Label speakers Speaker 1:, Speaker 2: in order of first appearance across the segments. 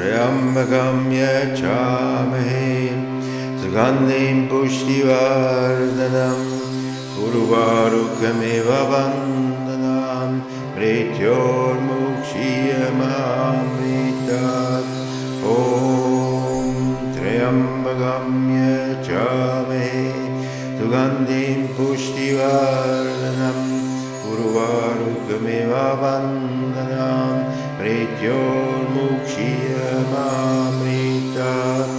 Speaker 1: त्र्यम्बकं यच्छामहे सुगन्धिं पुष्टिवर्धनम् उर्वारुकमिव वन्दनान् प्रीत्योर्मुक्षीयमामृतात्। ॐ त्र्यम्बकं यच्छामहे सुगन्धिं पुष्टिवर्धनम् उर्वारुकमिव वन्दनान् प्रीत्योर्मुक्षीयमामृतात्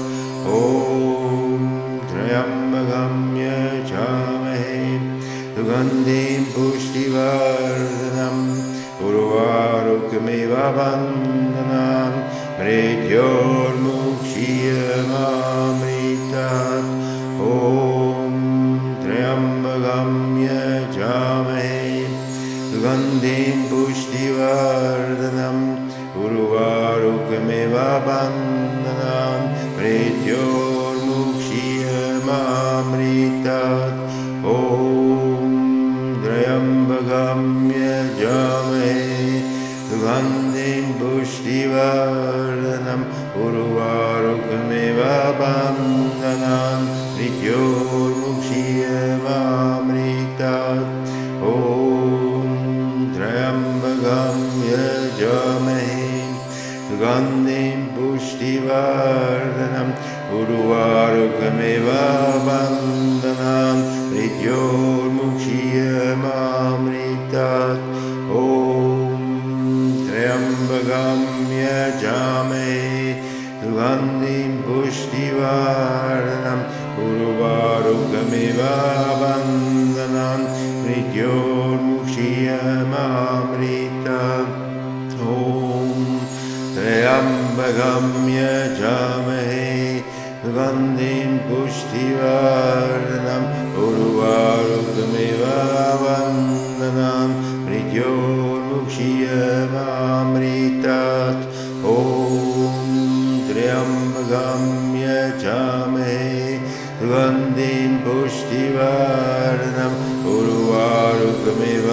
Speaker 1: ॐ त्र्यम्बकं यच्छामहे सुगन्धिं पुष्टिवर्धनम् उर्वारुकमिव वन्दनान् मृत्योर्मुक्षीयमामृतात् ॐ त्र्यम्बकं यच्छामहे सुगन्धिं पुष्टिवर्धनम् उर्वारुकमिव वन्दनान् मृत्योर्मुक्षीयमामृतात् ॐ त्र्यम्बकं यजामहे सुगन्धिं पुष्टिवर्धनम् उर्वारुकमिव वन्दनान् मृत्योर्मुक्षीयमामृतात् उर्वारुकमिव वन्दनान् मृत्योर्मुक्षीयमामृतात् ॐ त्र्यम्बकं यजामहे सुगन्धिं पुष्टिवर्धनम् उर्वारुकमिव वन्दनान् मृत्योर्मुक्षीयमामृतात् ॐ त्र्यम्बकं यजामहे सुगन्धिं पुष्टिवर्धनम् उर्वारुकमिव वन्दनान् मृत्योर्मुक्षीयमामृतात् ॐ त्र्यम्बकं यजामहे सुगन्धिं पुष्टिवर्धनम् उर्वारुकमिव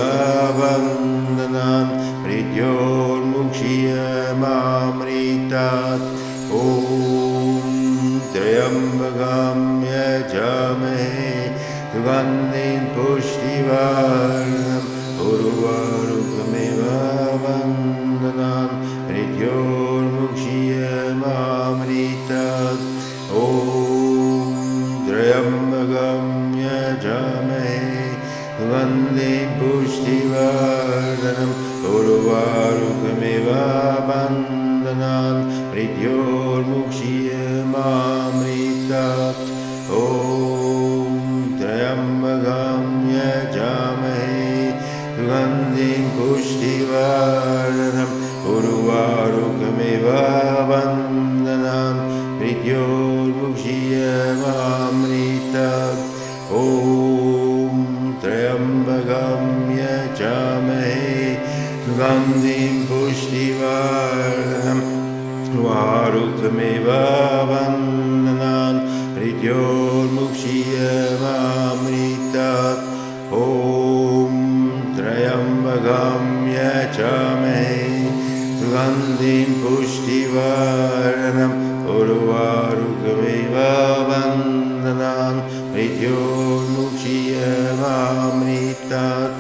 Speaker 1: वन्दनान् त्र्यम्बकं यजामहे सुगन्धिं पुष्टिवर्धनम् उर्वारुकमिव वन्दनान् मृत्योर्मुक्षीयमामृतात् ॐ त्र्यम्बकं यजामहे सुगन्धिं पुष्टिवर्धनम् उर्वारुकमिव वन्दनान् मृत्योर्मुक्षीयमामृतात् सुगन्धिं पुष्टिवर्धनम् उर्वारुकमिव वन्दनान् मृत्योर्मुक्षीयमामृतात् ॐ त्र्यम्बकं यजामहे सुगन्धिं पुष्टिवर्धनम् वारुकमिव वन्दनान् मृत्योर्मुक्षीयमामृतात् यजामहे सुगन्धिं पुष्टिवर्धनम् उर्वारुकमिव वन्दनान् मृत्योर्मुक्षीयमामृतात्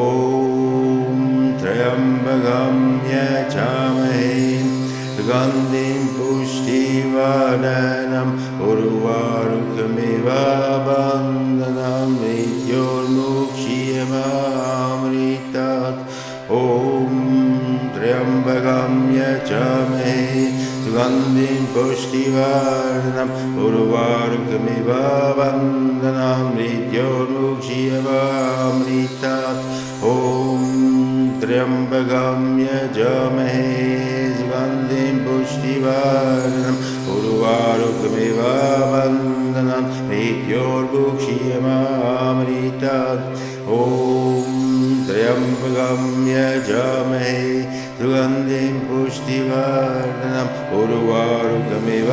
Speaker 1: ॐ त्र्यम्बकं यजामहे सुगन्धिं पुष्टिवर्धनम् उर्वारुकमिव वन्दनान् सुगन्धिं पुष्टिवर्धनम् उर्वारुकमिव मृत्योर्मुक्षीयमामृतात् ॐ त्र्यम्बकं यजामहे सुगन्धिं पुष्टिवर्धनम् उर्वारुकमिव वन्दनान् मृत्योर्मुक्षीयमामृतात् ॐ त्र्यम्बकं यजामहे सुगन्धिं पुष्टिवर्धनम् उर्वारुकमिव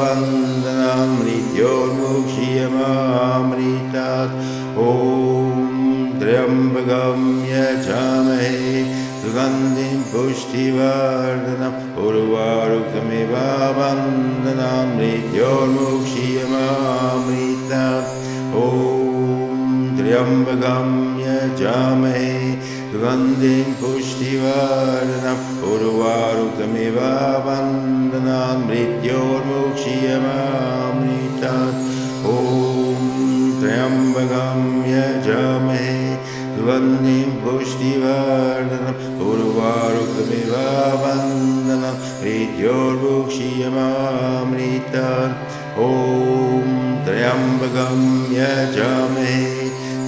Speaker 1: वन्दनान् मृत्योर्मुक्षीयमामृतात् ॐ त्र्यम्बकं यजामहे सुगन्धिं पुष्टिवर्धनम् उर्वारुकमिव वन्दनां मृत्योर्मुक्षीयमामृता ॐ त्र्यम्बकं यजामहे सुगन्धिं पुष्टिवर्धनम् उर्वारुकमिव वन्दनां मृत्योर्मुक्षीयमामृता ॐ त्र्यम्बकं यजामहे सुगन्धिं पुष्टिवर्धनम् उर्वारुकमिव वन्दनं मृत्योर्मुक्षीयमामृता ॐ त्र्यम्बकं यजामहे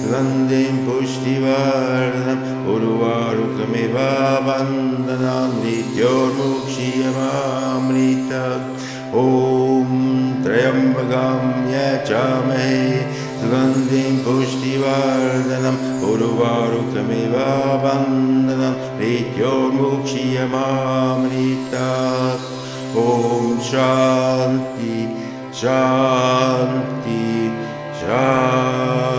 Speaker 1: सुगन्धिं पुष्टिवर्धनम् उर्वारुकमिव वन्दनं ॐ त्र्यम्बकं यजामहे सुगन्धिं पुष्टिवर्धनम् उर्वारुकमिव वन्दनं मृत्योर्मुक्षीयमामृता ॐ शान्ति शान्ति शान्ति